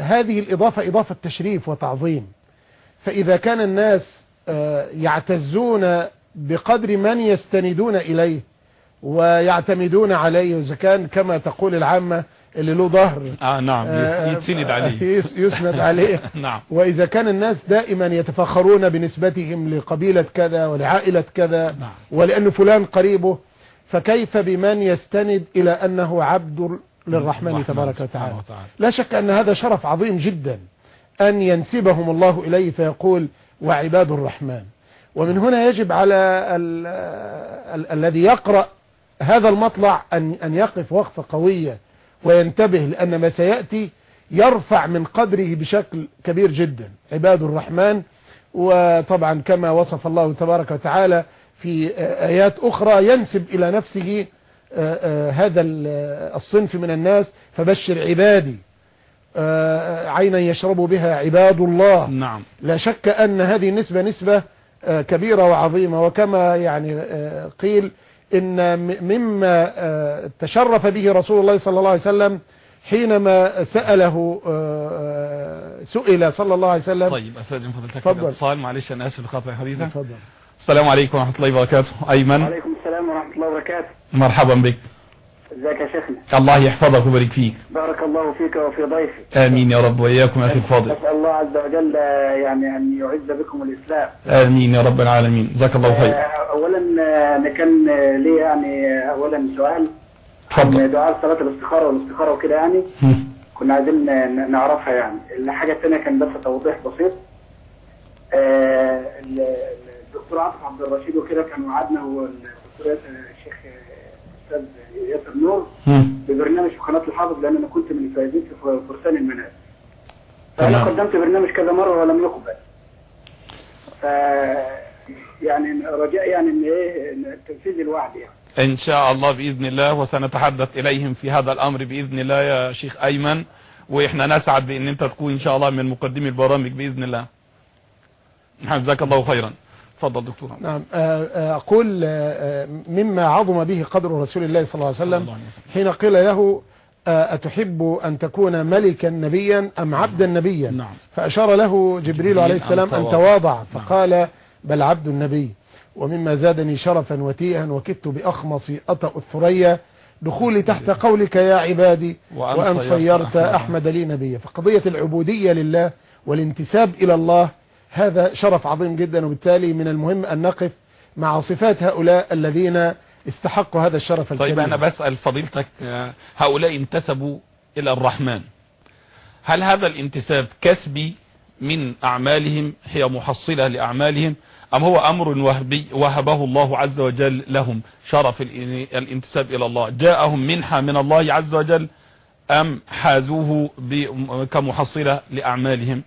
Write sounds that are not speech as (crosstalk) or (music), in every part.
هذه الإضافة إضافة تشريف وتعظيم. فإذا كان الناس يعتزون بقدر من يستندون إليه ويعتمدون عليه إذا كان كما تقول العامة اللي له ظهر آه نعم يتسند عليه. يسند (laughs) عليه. نعم. وإذا كان الناس دائما يتفخرون بنسبتهم لقبيلة كذا ولعائلة كذا نعم. ولأن فلان قريبه فكيف بمن يستند إلى أنه عبد للرحمن تبارك وتعالى. لا شك أن هذا شرف عظيم جدا أن ينسبهم الله إليه فيقول وعباد الرحمن. ومن هنا يجب على ال ال الذي يقرأ هذا المطلع أن, أن يقف وقفة قوية وينتبه لأن ما سيأتي يرفع من قدره بشكل كبير جدا. عباد الرحمن وطبعا كما وصف الله تبارك وتعالى في آيات أخرى ينسب إلى نفسه هذا ال- الصنف من الناس فبشر عبادي. آه، عينا يشرب بها عباد الله. نعم. لا شك أن هذه النسبة نسبة آه، كبيرة وعظيمة. وكما يعني آه، قيل إن مما آه، تشرف به رسول الله صلى الله عليه وسلم حينما سأله آه، آه، سئل صلى الله عليه وسلم. طيب استاذن فضلتك. الاتصال معلش أنا آسف لخاطر حديثا تفضل. السلام عليكم ورحمة الله وبركاته. أيمن. وعليكم السلام ورحمة الله وبركاته. مرحبا بك. إزيك يا شيخنا؟ الله يحفظك ويبارك فيك. بارك الله فيك وفي ضيفك. آمين يا رب وإياكم يا أخي الفاضل. نسأل الله عز وجل يعني أن يعز بكم الإسلام. آمين يا رب العالمين. جزاك الله خير. آه، أولا آه، أنا كان آه، لي يعني آه، أولا سؤال. اتفضل. دعاء صلاة الاستخارة والاستخارة وكده يعني. كنا عايزين نعرفها يعني. الحاجة الثانية كان بس توضيح بسيط. آه، الدكتور عاطف عبد الرشيد وكده كان وعدنا والدكتور ياسر الشيخ أستاذ ياسر نور. ببرنامج في قناة الحافظ لأن أنا كنت من الفائزين في فرسان المنازل فأنا تمام. قدمت برنامج كذا مرة ولم يقبل. ف يعني رجاء يعني إن إيه إن تنفيذ الوعد يعني. إن شاء الله بإذن الله وسنتحدث إليهم في هذا الأمر بإذن الله يا شيخ أيمن. وإحنا نسعد بإن أنت تكون إن شاء الله من مقدمي البرامج بإذن الله. جزاك الله خيرا. تفضل دكتور نعم آه، آه، أقول آه، مما عظم به قدر رسول الله صلى الله عليه وسلم. حين قيل له أتحب أن تكون ملكا نبيا أم عبدا نبيا نعم فأشار له جبريل عليه السلام أن تواضع. نعم. فقال بل عبد النبي ومما زادني شرفا وتيها وكدت بأخمصي أطأ الثريا دخولي تحت قولك يا عبادي وأن صيرت. أحمد لي نبيا فقضية العبودية لله والانتساب إلى الله هذا شرف عظيم جدا وبالتالي من المهم أن نقف مع صفات هؤلاء الذين استحقوا هذا الشرف الكريم. طيب أنا بسأل فضيلتك آه، هؤلاء انتسبوا إلى الرحمن. هل هذا الانتساب كسبي من أعمالهم هي محصلة لأعمالهم أم هو أمر وهبي وهبه الله عز وجل لهم شرف الانتساب إلى الله؟ جاءهم منحة من الله عز وجل أم حازوه كمحصلة لأعمالهم؟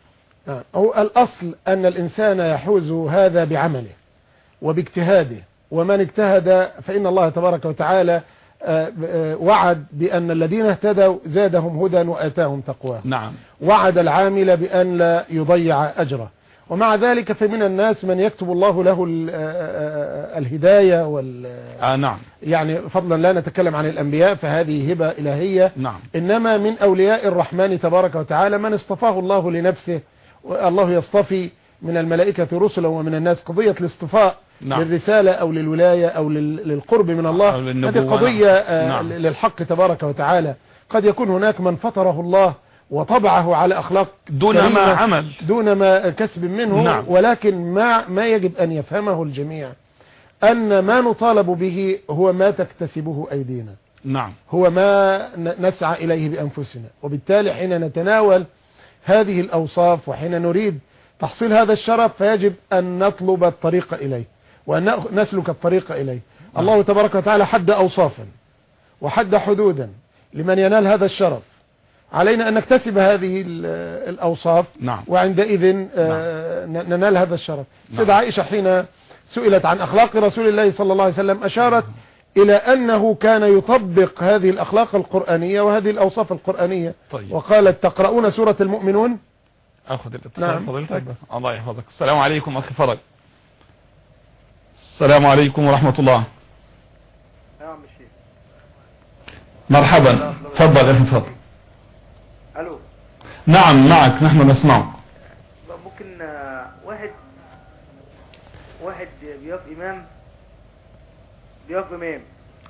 آه، هو الأصل أن الإنسان يحوز هذا بعمله وباجتهاده ومن اجتهد فإن الله تبارك وتعالى آه، آه، وعد بأن الذين اهتدوا زادهم هدى وآتاهم تقواه نعم. وعد العامل بأن لا يضيع أجره. ومع ذلك فمن الناس من يكتب الله له ال- الهداية وال آه نعم. يعني فضلا لا نتكلم عن الأنبياء فهذه هبة إلهية. نعم. إنما من أولياء الرحمن تبارك وتعالى من اصطفاه الله لنفسه الله يصطفي من الملائكة رسلا ومن الناس. قضية الاصطفاء نعم. للرسالة أو للولاية لل- للقرب من الله هذه قضية آه، نعم. للحق تبارك وتعالى. قد يكون هناك من فطره الله وطبعه على أخلاق دون ما عمل. دون ما كسب منه نعم. ولكن ما ما يجب أن يفهمه الجميع. أن ما نطالب به هو ما تكتسبه أيدينا. نعم. هو ما نسعى إليه بأنفسنا. وبالتالي حين نتناول هذه الأوصاف وحين نريد تحصيل هذا الشرف فيجب أن نطلب الطريق إليه وأن نسلك الطريق إليه. الله تبارك وتعالى حد أوصافا وحد حدودا لمن ينال هذا الشرف. علينا أن نكتسب هذه ال- الأوصاف نعم. وعندئذ آه، ن- ننال هذا الشرف. نعم. سيدة عائشة حين سئلت عن أخلاق رسول الله صلى الله عليه وسلم أشارت إلى أنه كان يطبق هذه الأخلاق القرآنية وهذه الأوصاف القرآنية. طيب. وقالت تقرؤون سورة المؤمنون؟ أخذ الاتصال نعم. فضيلتك اتفضل. الله يحفظك. السلام عليكم أخي فرج. السلام عليكم ورحمة الله. نعم مرحبا. تفضل يا أخي فضل ألو. نعم معك. نحن نسمعك. ممكن آه، واحد واحد بيقف إمام. بيقف امام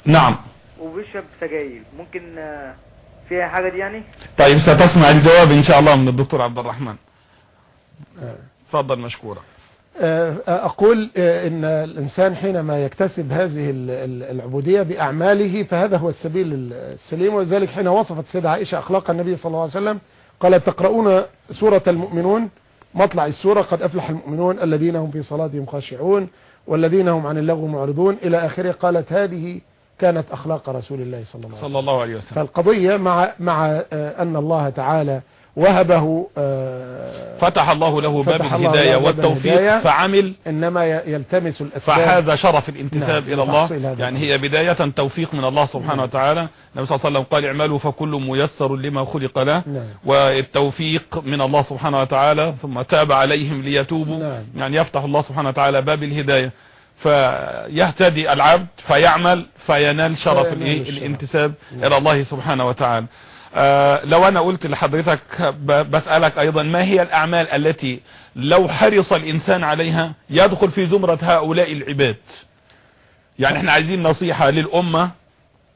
نعم. وبيشرب سجاير. ممكن آه، فيها حاجة دي يعني؟ طيب ستسمع الجواب إن شاء الله من الدكتور عبد الرحمن. تفضل مشكورا آه، أقول آه، إن الإنسان حينما يكتسب هذه ال- ال- العبودية بأعماله فهذا هو السبيل السليم. ولذلك حين وصفت السيدة عائشة أخلاق النبي صلى الله عليه وسلم قالت تقرؤون سورة المؤمنون؟ مطلع السورة قد أفلح المؤمنون الذين هم في صلاتهم خاشعون. والذين هم عن اللغو معرضون إلى آخره قالت هذه كانت أخلاق رسول الله صلى الله عليه وسلم. صلى الله عليه وسلم. فالقضية مع مع آه، أن الله تعالى وهبه آه، فتح الله له باب الهداية والتوفيق. فعمل إنما يلتمس الأسباب فهذا شرف الانتساب نعم، إلى الله يعني. هي بداية توفيق من الله سبحانه نعم. وتعالى النبي صلى الله عليه وسلم قال اعملوا فكل ميسر لما خلق له نعم. والتوفيق من الله سبحانه وتعالى ثم تاب عليهم ليتوبوا نعم. يعني يفتح الله سبحانه وتعالى باب الهداية فيهتدي العبد فيعمل فينال شرف فينال. الانتساب نعم. إلى الله سبحانه وتعالى لو أنا قلت لحضرتك بسألك أيضا ما هي الأعمال التي لو حرص الإنسان عليها يدخل في زمرة هؤلاء العباد؟ يعني إحنا عايزين نصيحة للأمة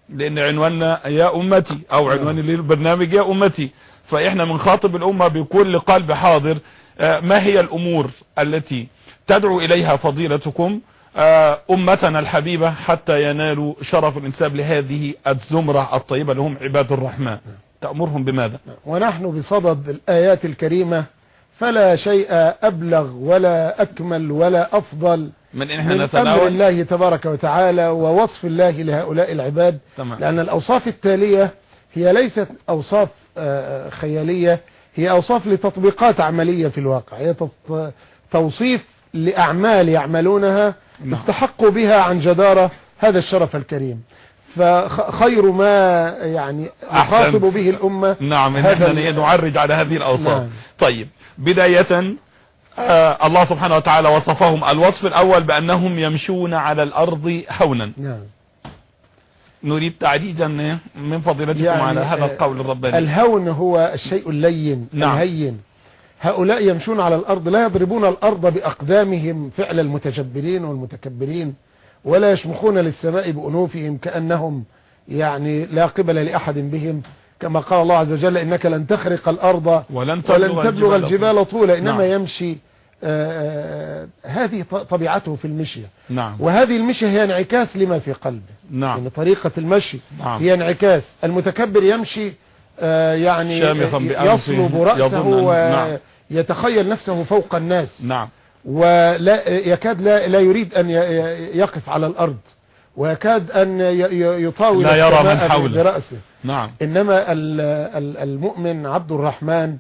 لأن عنواننا يا أمتي أو عنوان للبرنامج يا أمتي. فإحنا بنخاطب الأمة بكل قلب حاضر. آه، ما هي الأمور التي تدعو إليها فضيلتكم؟ آه، أمتنا الحبيبة حتى ينالوا شرف الإنساب لهذه الزمرة الطيبة لهم عباد الرحمن. تأمرهم بماذا؟ ونحن بصدد الآيات الكريمة فلا شيء أبلغ ولا أكمل ولا أفضل من إن من أمر الله تبارك وتعالى ووصف الله لهؤلاء العباد. تمام. لأن الأوصاف التالية هي ليست أوصاف آه، خيالية هي أوصاف لتطبيقات عملية في الواقع. هي توصيف لأعمال يعملونها نعم. استحقوا بها عن جدارة هذا الشرف الكريم. فخير ما يعني أحسنت. نخاطب به الأمة نعم إن إحنا نعرج على هذه الأوصاف. نعم. طيب بداية آه الله سبحانه وتعالى وصفهم. الوصف الأول بأنهم يمشون على الأرض هونا. نعم. نريد تعريجا من فضيلتكم يعني على هذا آه، القول الرباني. الهون هو الشيء اللين نعم. الهين. هؤلاء يمشون على الأرض لا يضربون الأرض بأقدامهم فعل المتجبرين والمتكبرين. ولا يشمخون للسماء بأنوفهم كأنهم يعني لا قبل لأحد بهم. كما قال الله عز وجل إنك لن تخرق الأرض ولن تبلغ, ولن تبلغ الجبال طولا إنما نعم. يمشي آه، آه، هذه طبيعته في المشية نعم. وهذه المشية هي انعكاس لما في قلبه نعم. يعني طريقة المشي نعم. هي انعكاس. المتكبر يمشي آه، يعني يصلب رأسه نعم. ويتخيل نفسه فوق الناس. نعم. ولا يكاد لا, لا يريد أن يقف على الأرض ويكاد أن يطاول لا يرى من حوله. برأسه نعم إنما ال- ال- المؤمن عبد الرحمن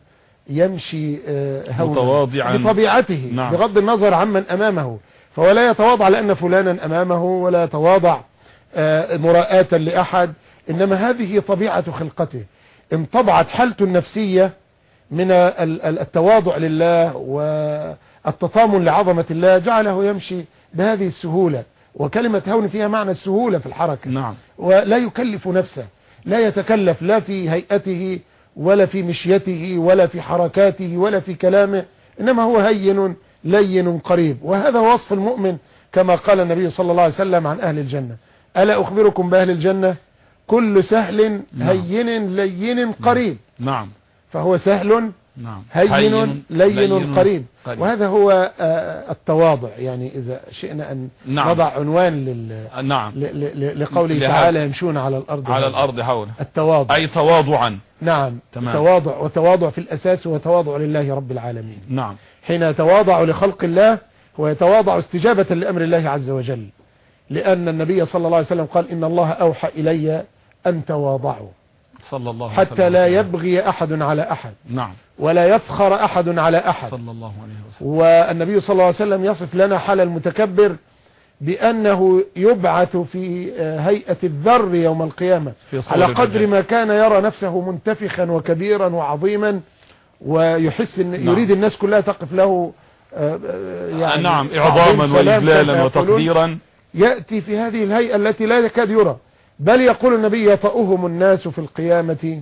يمشي آه، متواضعا. بطبيعته نعم. بغض النظر عمن أمامه فهو لا يتواضع لأن فلانا أمامه ولا يتواضع آه، مراءة لأحد إنما هذه طبيعة خلقته انطبعت حالته النفسية من ال- ال- التواضع لله والتطامن لعظمة الله جعله يمشي بهذه السهولة. وكلمة هون فيها معنى السهولة في الحركة. نعم. ولا يكلف نفسه لا يتكلف لا في هيئته ولا في مشيته ولا في حركاته ولا في كلامه إنما هو هين لين قريب. وهذا وصف المؤمن كما قال النبي صلى الله عليه وسلم عن أهل الجنة. ألا أخبركم بأهل الجنة؟ كل سهل نعم. هين لين قريب. نعم. فهو سهل نعم. هين لين قريب. وهذا هو آه، التواضع. يعني إذا شئنا أن نعم. نضع عنوان لل نعم. ل- ل- لقوله لهذا. تعالى يمشون على الأرض على. الأرض حوله التواضع. أي تواضعا. نعم. تمام. تواضع وتواضع في الأساس هو تواضع لله رب العالمين. نعم. حين يتواضع لخلق الله هو يتواضع استجابة لأمر الله عز وجل. لأن النبي صلى الله عليه وسلم قال إن الله أوحى إلي أن تواضعوا. صلى الله عليه حتى. لا يبغي أحد على أحد نعم ولا يفخر أحد على أحد صلى الله عليه وسلم والنبي صلى الله عليه وسلم يصف لنا حال المتكبر بأنه يبعث في هيئة الذر يوم القيامة على قدر. ما كان يرى نفسه منتفخا وكبيرا وعظيما ويحس إن نعم. يريد الناس كلها تقف له آه، آه، يعني نعم إعظاما وإجلالا. وتقديرا يأتي في هذه الهيئة التي لا يكاد يرى بل يقول النبي يطأهم الناس في القيامة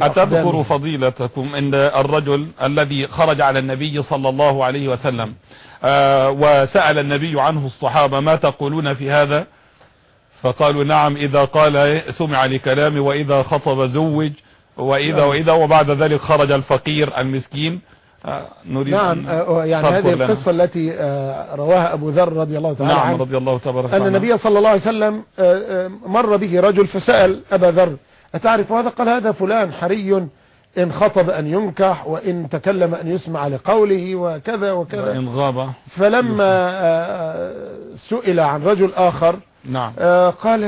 أتذكر. فضيلتكم أن الرجل الذي خرج على النبي صلى الله عليه وسلم آه، وسأل النبي عنه الصحابة ما تقولون في هذا فقالوا نعم إذا قال سمع لكلامه وإذا خطب زوج وإذا نعم. وإذا وبعد ذلك خرج الفقير المسكين نريد نعم آه، يعني هذه لنا. القصة التي آه، رواها أبو ذر رضي الله تعالى نعم رضي الله تبارك أن. النبي صلى الله عليه وسلم آه، مر به رجل فسأل أبا ذر أتعرف هذا؟ قال هذا فلان حري إن خطب أن ينكح وإن تكلم أن يسمع لقوله وكذا وكذا. وإن غاب. فلما سئل عن رجل آخر نعم. قال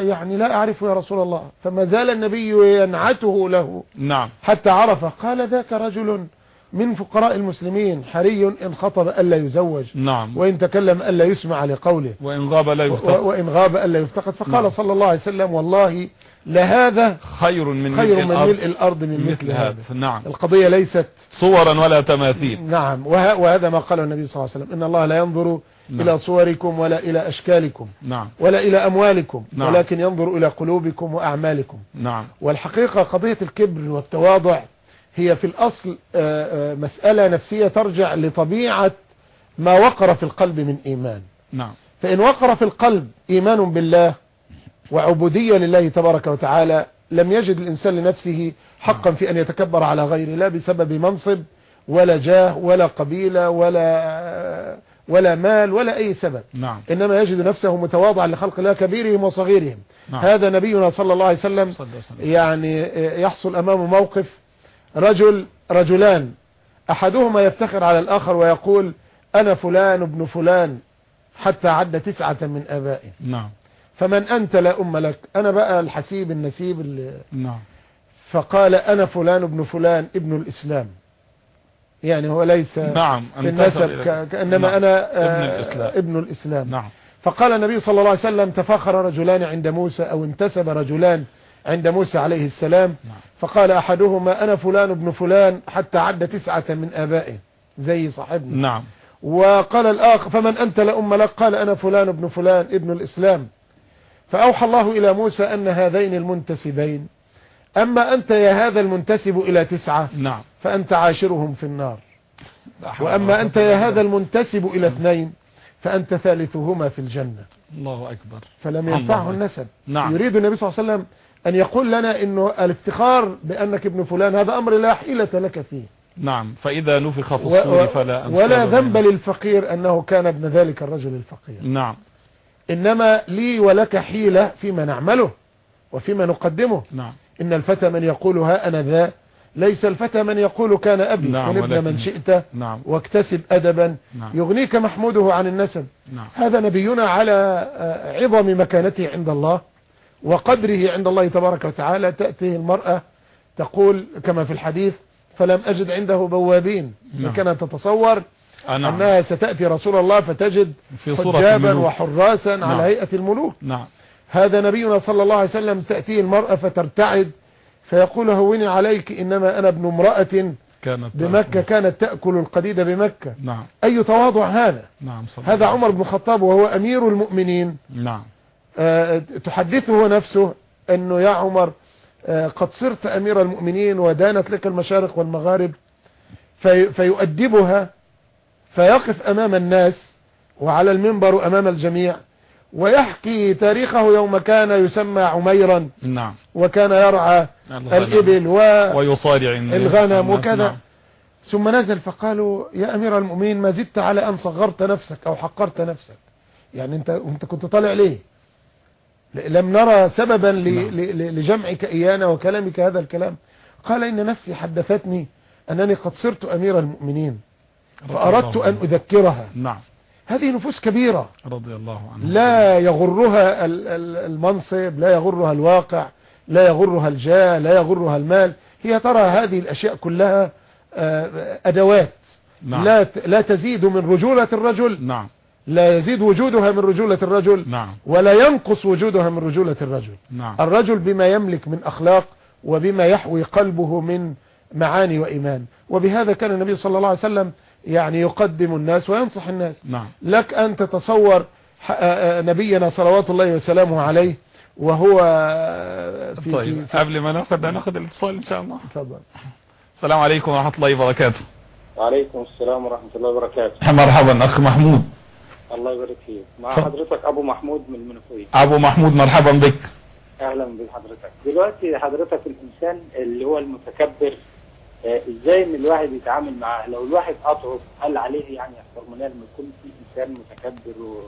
يعني لا أعرفه يا رسول الله. فما زال النبي ينعته له. نعم. حتى عرفه قال ذاك رجل من فقراء المسلمين حري إن خطب ألا يزوج نعم. وإن تكلم ألا يسمع لقوله. وإن غاب لا و- يفتق وإن غاب ألا يفتقد. فقال نعم. صلى الله عليه وسلم والله لهذا خير من خير ملء من الأرض ملء الأرض من مثل مثل هذا. نعم. القضية ليست صورا ولا تماثيل. نعم. وه- وهذا ما قاله النبي صلى الله عليه وسلم. إن الله لا ينظر نعم. إلى صوركم ولا إلى أشكالكم نعم. ولا إلى أموالكم نعم. ولكن ينظر إلى قلوبكم وأعمالكم. نعم. والحقيقة قضية الكبر والتواضع هي في الأصل آه، آه، مسألة نفسية ترجع لطبيعة ما وقر في القلب من إيمان. نعم. فإن وقر في القلب إيمان بالله وعبودية لله تبارك وتعالى لم يجد الإنسان لنفسه حقا في أن يتكبر على غيره لا بسبب منصب ولا جاه ولا قبيلة ولا ولا مال ولا أي سبب. نعم. إنما يجد نفسه متواضعا لخلق الله كبيرهم وصغيرهم. نعم. هذا نبينا صلى الله عليه وسلم صلى الله عليه وسلم. يعني يحصل أمامه موقف رجل رجلان. أحدهما يفتخر على الآخر ويقول أنا فلان ابن فلان حتى عد تسعة من آبائه. نعم. فمن أنت لا أم لك؟ أنا بقى الحسيب النسيب اللي نعم. فقال أنا فلان ابن فلان ابن الإسلام. يعني هو ليس نعم في النسب إلى- ك- كأنما نعم. أنا ابن آه، الإسلام. ابن الإسلام. نعم. فقال النبي صلى الله عليه وسلم تفاخر رجلان عند موسى أو انتسب رجلان. عند موسى عليه السلام نعم. فقال أحدهما أنا فلان ابن فلان حتى عد تسعة من آبائه زي صاحبنا. نعم. وقال الآخر فمن أنت لأم لك قال أنا فلان ابن فلان ابن الإسلام. فأوحى الله إلى موسى أن هذين المنتسبين. أما أنت يا هذا المنتسب إلى تسعة نعم. فأنت عاشرهم في النار. وأما أنت يا. هذا المنتسب إلى اثنين فأنت ثالثهما في الجنة. الله أكبر. فلم ينفعه. النسب. نعم. يريد النبي صلى الله عليه وسلم أن يقول لنا أنه الافتخار بأنك ابن فلان هذا أمر لا حيلة لك فيه. نعم فإذا نفخ في الصور فلا ولا. ذنب للفقير أنه كان ابن ذلك الرجل الفقير. نعم. إنما لي ولك حيلة فيما نعمله وفيما نقدمه. نعم. إن الفتى من يقول ها أنا ذا ليس الفتى من يقول كان أبي. نعم، ابن من شئت نعم. واكتسب أدبا نعم. يغنيك محموده عن النسب. نعم. هذا نبينا على آه، عظم مكانته عند الله. وقدره عند الله تبارك وتعالى تأتيه المرأة تقول كما في الحديث فلم أجد عنده بوابين نعم. لكن تتصور آه، نعم. أنها ستأتي رسول الله فتجد في حجابا. وحراسا نعم. على هيئة الملوك. نعم. هذا نبينا صلى الله عليه وسلم تأتيه المرأة فترتعد فيقول هوني عليك إنما أنا ابن امرأة كانت بمكة كانت تأكل القديد بمكة. نعم. أي تواضع هذا؟ نعم هذا عمر بن الخطاب وهو أمير المؤمنين. نعم. آه، تحدثه نفسه أنه يا عمر آه، قد صرت أمير المؤمنين ودانت لك المشارق والمغارب في فيؤدبها فيقف أمام الناس وعلى المنبر أمام الجميع ويحكي تاريخه يوم كان يسمى عميرا نعم وكان يرعى. الإبل و ويصارع. الغنم الناس. وكذا. نعم. ثم نزل فقالوا يا أمير المؤمنين ما زدت على أن صغرت نفسك أو حقرت نفسك يعني أنت, أنت كنت طالع ليه لم نرى سببا نعم. لجمعك إيانا وكلامك هذا الكلام. قال إن نفسي حدثتني أنني قد صرت أمير المؤمنين فأردت أن أذكرها. نعم. هذه نفوس كبيرة. رضي الله عنه. لا يغرها ال- ال- المنصب لا يغرها الواقع لا يغرها الجاه لا يغرها المال. هي ترى هذه الأشياء كلها آه، أدوات. نعم. لا لا تزيد من رجولة الرجل. نعم. لا يزيد وجودها من رجولة الرجل نعم. ولا ينقص وجودها من رجولة الرجل. نعم. الرجل بما يملك من أخلاق وبما يحوي قلبه من معاني وإيمان. وبهذا كان النبي صلى الله عليه وسلم يعني يقدم الناس وينصح الناس. نعم. لك أن تتصور آه، آه، نبينا صلوات الله وسلامه عليه وهو في طيب في- قبل ما ناخد ناخد الاتصال إن شاء الله. اتفضل السلام عليكم ورحمة الله وبركاته. وعليكم السلام ورحمة الله وبركاته. مرحبا أخ محمود. الله يبارك فيك. مع اتفضل. حضرتك أبو محمود من المنوفية. أبو محمود مرحبا بك. أهلا بحضرتك. دلوقتي حضرتك الإنسان اللي هو المتكبر آه، إزاي إن الواحد يتعامل معاه لو الواحد أضعف هل عليه يعني يحترم لما يكون في إنسان متكبر و...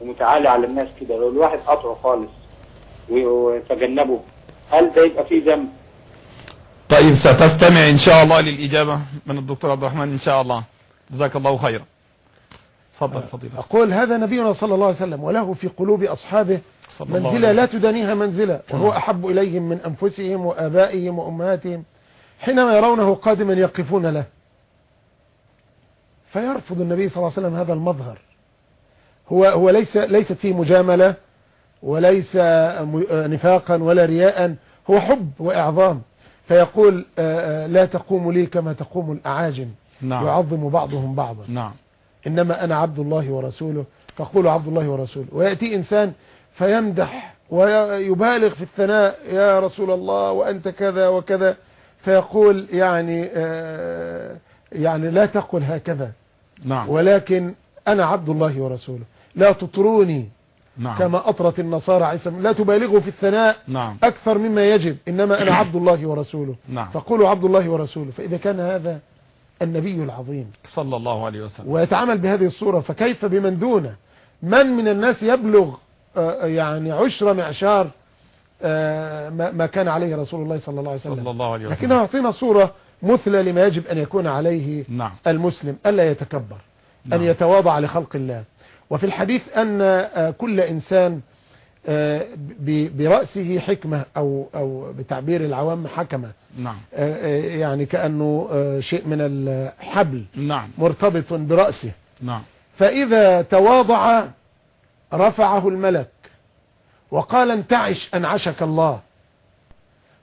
ومتعالي على الناس كده؟ لو الواحد أضعف خالص وتجنبه هل ده يبقى فيه ذنب؟ طيب ستستمع إن شاء الله للإجابة من الدكتور عبد الرحمن إن شاء الله. جزاك الله خيرا. تفضل فضيلة. أقول هذا نبينا صلى الله عليه وسلم وله في قلوب أصحابه منزلة لا تدانيها منزلة وهو أحب إليهم من أنفسهم وآبائهم وأمهاتهم حينما يرونه قادما يقفون له. فيرفض النبي صلى الله عليه وسلم هذا المظهر. هو هو ليس ليست فيه مجاملة وليس م- نفاقا ولا رياء هو حب وإعظام. فيقول آه، آه، لا تقوم لي كما تقوم الأعاجم. نعم. يعظم بعضهم بعضا. نعم. إنما أنا عبد الله ورسوله. فقول عبد الله ورسوله. ويأتي إنسان فيمدح ويبالغ في الثناء يا رسول الله وأنت كذا وكذا. فيقول يعني آه، يعني لا تقل هكذا. نعم. ولكن أنا عبد الله ورسوله. لا تطروني نعم. كما أطرت النصارى عيسى لا تبالغوا في الثناء نعم. أكثر مما يجب. إنما أنا عبد الله ورسوله. نعم. فقولوا عبد الله ورسوله. فإذا كان هذا النبي العظيم. صلى الله عليه وسلم. ويتعامل بهذه الصورة فكيف بمن دونه من من الناس يبلغ آه، يعني عشر معشار آه، ما كان عليه رسول الله صلى الله عليه صلى وسلم الله عليه لكنه وسلم يعطينا صورة مثلى لما يجب أن يكون عليه نعم. المسلم ألا يتكبر أن نعم. يتواضع لخلق الله. وفي الحديث أن آه، كل إنسان آه، برأسه حكمة أو أو بتعبير العوام حكمة. نعم. آه، آه، يعني كأنه آه، شيء من الحبل. نعم. مرتبط برأسه. نعم. فإذا تواضع رفعه الملك وقال انتعش أنعشك الله.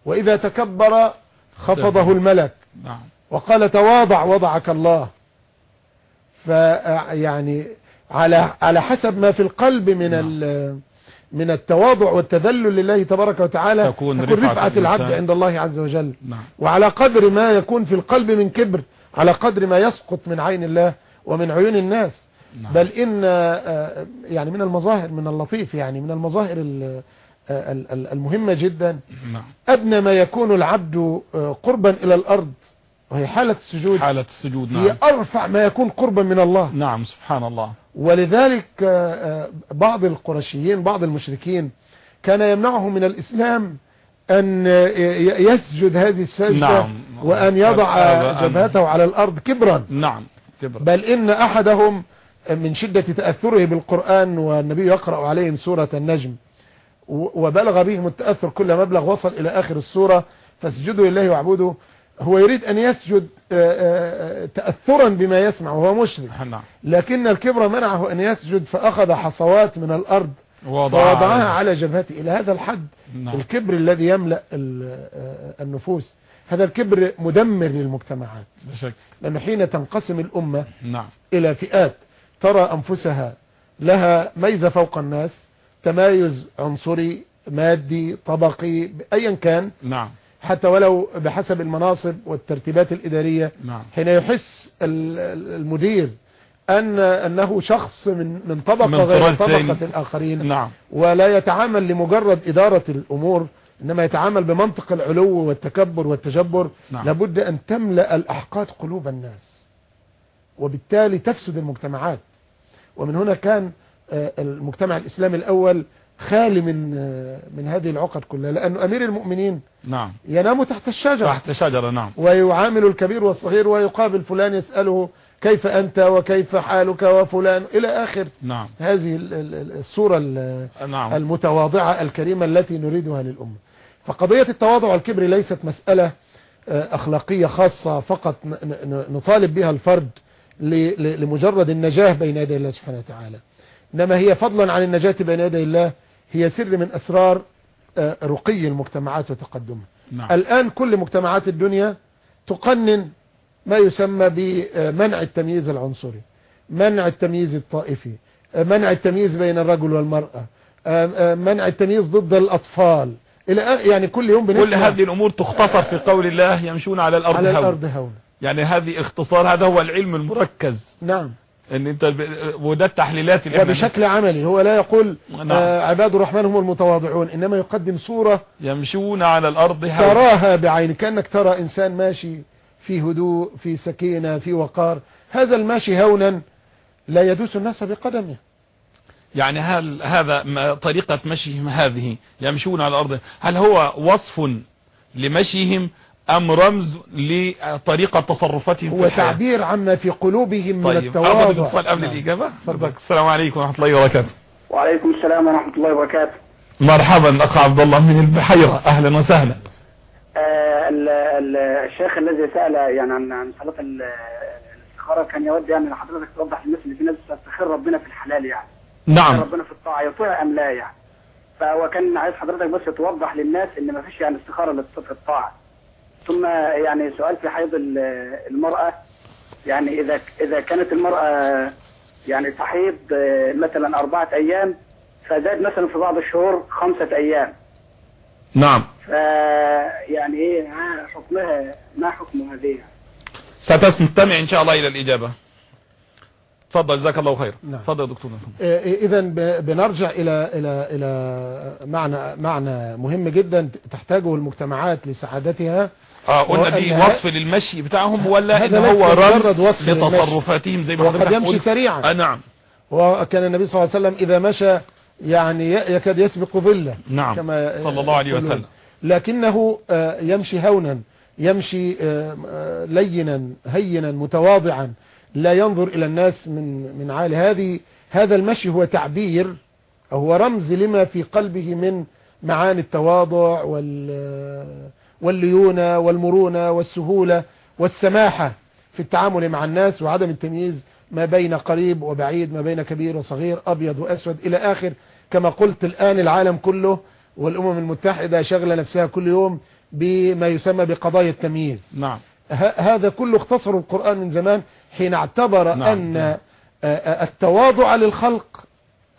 وإذا تكبر خفضه الملك نعم. وقال تواضع وضعك الله. فيعني على على حسب ما في القلب من نعم. من التواضع والتذلل لله تبارك وتعالى تكون تكون رفعة رفعة العبد. عند الله عز وجل. نعم. وعلى قدر ما يكون في القلب من كبر على قدر ما يسقط من عين الله ومن عيون الناس. نعم. بل إن آه، يعني من المظاهر من اللطيف يعني من المظاهر ال- آه، ال- ال- المهمة جدا. نعم. أدنى ما يكون العبد آه، قربا إلى الأرض وهي حالة السجود. حالة السجود هي نعم. أرفع ما يكون قربا من الله. نعم سبحان الله. ولذلك آه، آه، بعض القرشيين بعض المشركين كان يمنعه من الإسلام أن آه، يسجد هذه السجدة نعم. وأن يضع جبهته على الأرض كبرا. نعم كبر بل إن أحدهم من شدة تأثره بالقرآن والنبي يقرأ عليهم سورة النجم وبلغ بهم التأثر كل مبلغ وصل إلى آخر السورة فاسجدوا لله واعبدوا. هو يريد أن يسجد آه، آه، آه، تأثرا بما يسمع وهو مشرك. نعم. لكن الكبر منعه أن يسجد فأخذ حصوات من الأرض وضعها فوضعها على جبهته. إلى هذا الحد نعم. الكبر الذي يملأ ال- النفوس. هذا الكبر مدمر للمجتمعات. بشكل لأنه حين تنقسم الأمة نعم. إلى فئات ترى أنفسها لها ميزة فوق الناس تمايز عنصري مادي طبقي أيا كان. نعم. حتى ولو بحسب المناصب والترتيبات الإدارية نعم حين يحس ال- ال- المدير أن أنه شخص من من طبقة من غير. طبقة الآخرين نعم ولا يتعامل لمجرد إدارة الأمور إنما يتعامل بمنطق العلو والتكبر والتجبر نعم. لابد أن تملأ الأحقاد قلوب الناس وبالتالي تفسد المجتمعات ومن هنا كان آه، المجتمع الإسلامي الأول خالي من من هذه العقد كلها لأن أمير المؤمنين نعم. ينام تحت الشجرة. تحت شجرة نعم. ويعامل الكبير والصغير ويقابل فلان يسأله كيف أنت وكيف حالك وفلان إلى آخر نعم. هذه ال- ال- الصورة ال- نعم. المتواضعة الكريمة التي نريدها للأمة. فقضية التواضع والكبر ليست مسألة آه، أخلاقية خاصة فقط نطالب بها الفرد لمجرد النجاة بين يدي الله سبحانه وتعالى. إنما هي فضلا عن النجاة بين يدي الله هي سر من أسرار آه، رقي المجتمعات وتقدمها نعم. الآن كل مجتمعات الدنيا تقنن ما يسمى بمنع التمييز العنصري منع التمييز الطائفي منع التمييز بين الرجل والمرأة آه، آه، منع التمييز ضد الأطفال. إلى يعني كل يوم كل هذه الأمور تختصر في قول الله يمشون على الأرض على هون. الأرض هون. يعني هذه اختصار هذا هو العلم المركز. نعم. إن أنت. وده التحليلات اللي وبشكل عملي هو لا يقول نعم. آه، عباد الرحمن هم المتواضعون إنما يقدم صورة يمشون على الأرض هون. تراها بعينك كأنك ترى إنسان ماشي في هدوء في سكينة في وقار هذا الماشي هونا لا يدوس الناس بقدمه يعني هل هذا ما- طريقة مشيهم هذه يمشون على الأرض هل هو وصف لمشيهم أم رمز لطريقة تصرفاتهم في هو الحياة؟ تعبير عما في قلوبهم من طيب التواضع. الاتصال قبل نعم. الإجابة. اتفضل. السلام عليكم ورحمة الله وبركاته. وعليكم السلام ورحمة الله وبركاته. مرحبا أخ عبد الله من البحيرة. أهلا وسهلا. آه، ال- ال- الشيخ الذي سأل يعني عن عن صلاة ال- الاستخارة كان يود يعني حضرتك توضح للناس اللي في ناس تستخير ربنا في الحلال يعني. نعم. ربنا في الطاعة يطيع أم لا يعني. فهو كان عايز حضرتك بس توضح للناس إن ما فيش يعني استخارة الطاعة. ثم يعني سؤال في حيض ال- المرأة. يعني إذا إذا كانت المرأة يعني تحيض آه، مثلا أربعة أيام فزاد مثلا في بعض الشهور خمسة أيام. نعم. ف يعني إيه ما حكمها ما حكم هذه؟ ستستمع إن شاء الله إلى الإجابة. تفضل جزاك الله خير. نعم. تفضل يا دكتور. اذا بنرجع إلى إلى إلى معنى معنى مهم جدا تحتاجه المجتمعات لسعادتها. آه قلنا دي وصف للمشي بتاعهم ولا إن هو رمز. لتصرفاتهم زي ما حضرتك يمشي سريعا. آه نعم. وكان النبي صلى الله عليه وسلم إذا مشى يعني يكاد يسبق ظله. نعم. كما صلى الله عليه. وسلم. لكنه آه، يمشي هونا يمشي آه، آه، لينا هينا متواضعا لا ينظر إلى الناس من من عالي. هذه هذا المشي هو تعبير هو رمز لما في قلبه من معاني التواضع وال والليونة والمرونة والسهولة والسماحة في التعامل مع الناس وعدم التمييز ما بين قريب وبعيد ما بين كبير وصغير أبيض وأسود إلى آخر. كما قلت الآن العالم كله والأمم المتحدة شغلة نفسها كل يوم بما يسمى بقضايا التمييز. نعم. هذا كله اختصر القرآن من زمان حين اعتبر نعم. أن آه، آه، التواضع للخلق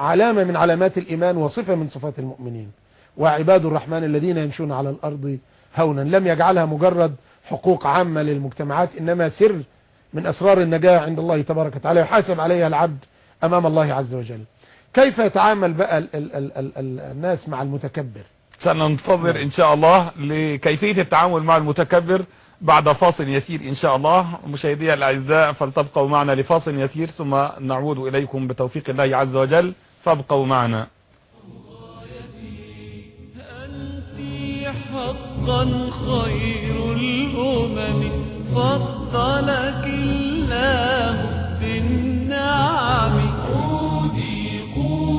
علامة من علامات الإيمان وصفة من صفات المؤمنين. وعباد الرحمن الذين يمشون على الأرض هونا. لم يجعلها مجرد حقوق عامة للمجتمعات إنما سر من أسرار النجاة عند الله تبارك وتعالى يحاسب عليها العبد أمام الله عز وجل. كيف يتعامل بقى ال ال ال ال ال الناس مع المتكبر؟ سننتظر إن شاء الله لكيفية التعامل مع المتكبر بعد فاصل يسير إن شاء الله. مشاهدي الأعزاء فلتبقوا معنا لفاصل يسير ثم نعود إليكم بتوفيق الله عز وجل. فابقوا معنا. خير الأمم فضلك الله بالنعم.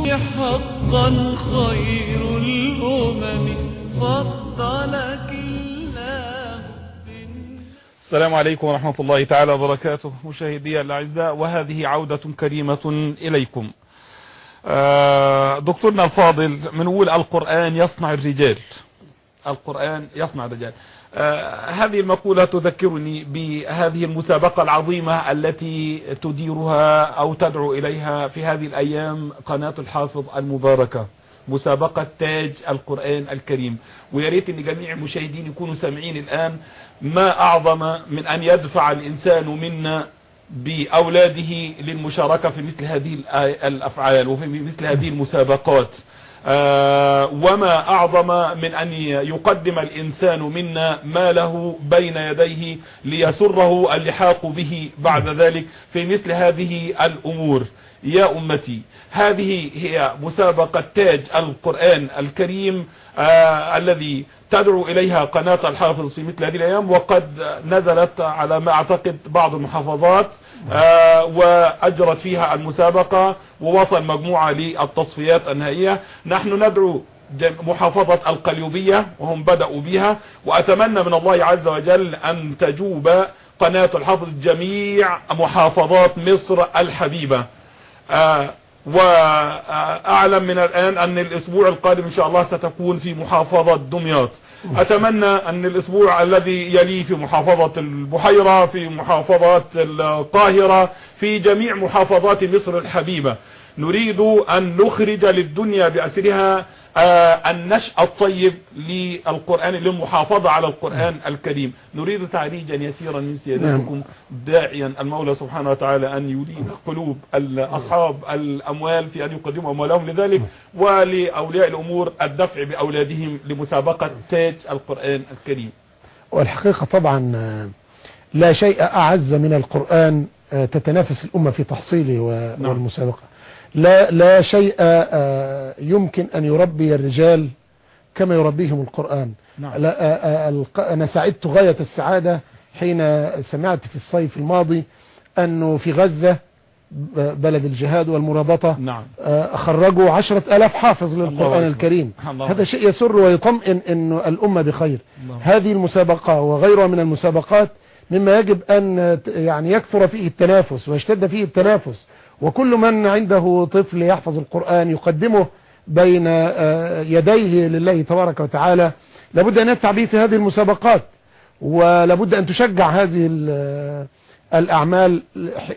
حقا خير الأمم فضلك الله بالنعم. السلام عليكم ورحمة الله تعالى وبركاته. مشاهدي الأعزاء وهذه عودة كريمة إليكم. آه، دكتورنا الفاضل بنقول القرآن يصنع الرجال. القرآن يصنع الرجال آه، هذه المقولة تذكرني بهذه المسابقة العظيمة التي تديرها أو تدعو إليها في هذه الأيام قناة الحافظ المباركة مسابقة تاج القرآن الكريم. ويا ريت إن جميع المشاهدين يكونوا سامعين الآن ما أعظم من أن يدفع الإنسان منا بأولاده للمشاركة في مثل هذه الأفعال وفي مثل هذه المسابقات. وما أعظم من أن يقدم الإنسان منا ماله بين يديه ليسره اللحاق به بعد ذلك في مثل هذه الأمور. يا أمتي هذه هي مسابقة تاج القرآن الكريم آه الذي تدعو إليها قناة الحافظ في مثل هذه الأيام وقد نزلت على ما أعتقد بعض المحافظات. آه وأجرت فيها المسابقة ووصل مجموعة للتصفيات النهائية. نحن ندعو محافظة القليوبية وهم بدأوا بها وأتمنى من الله عز وجل أن تجوب قناة الحافظ جميع محافظات مصر الحبيبة. آه وأعلم من الآن أن الأسبوع القادم إن شاء الله ستكون في محافظة دمياط. أتمنى أن الأسبوع الذي يليه في محافظة البحيرة في محافظة القاهرة في جميع محافظات مصر الحبيبة نريد أن نخرج للدنيا بأسرها النشأ الطيب للقرآن للمحافظة على القرآن الكريم. نريد تعريجا يسيرا من سيادتكم داعيا المولى سبحانه وتعالى أن يريد قلوب ال- أصحاب الأموال في أن يقدموا أموالهم لذلك ولأولياء الأمور الدفع بأولادهم لمسابقة تاج القرآن الكريم. والحقيقة طبعا آه، لا شيء أعز من القرآن آه، تتنافس الأمة في تحصيله نعم. والمسابقة. لا لا شيء آه، يمكن أن يربي الرجال كما يربيهم القرآن نعم. لا آه، آه، أنا سعدت غاية السعادة حين سمعت في الصيف الماضي أنه في غزة بلد الجهاد والمرابطة نعم آه، خرجوا عشرة ألاف حافظ للقرآن. الكريم الله هذا شيء يسر ويطمئن أن الأمة بخير الله. هذه المسابقة وغيرها من المسابقات مما يجب أن يعني يكثر فيه التنافس ويشتد فيه التنافس وكل من عنده طفل يحفظ القرآن يقدمه بين آه، يديه لله تبارك وتعالى لابد أن يدفع به في هذه المسابقات ولابد أن تشجع هذه ال- الأعمال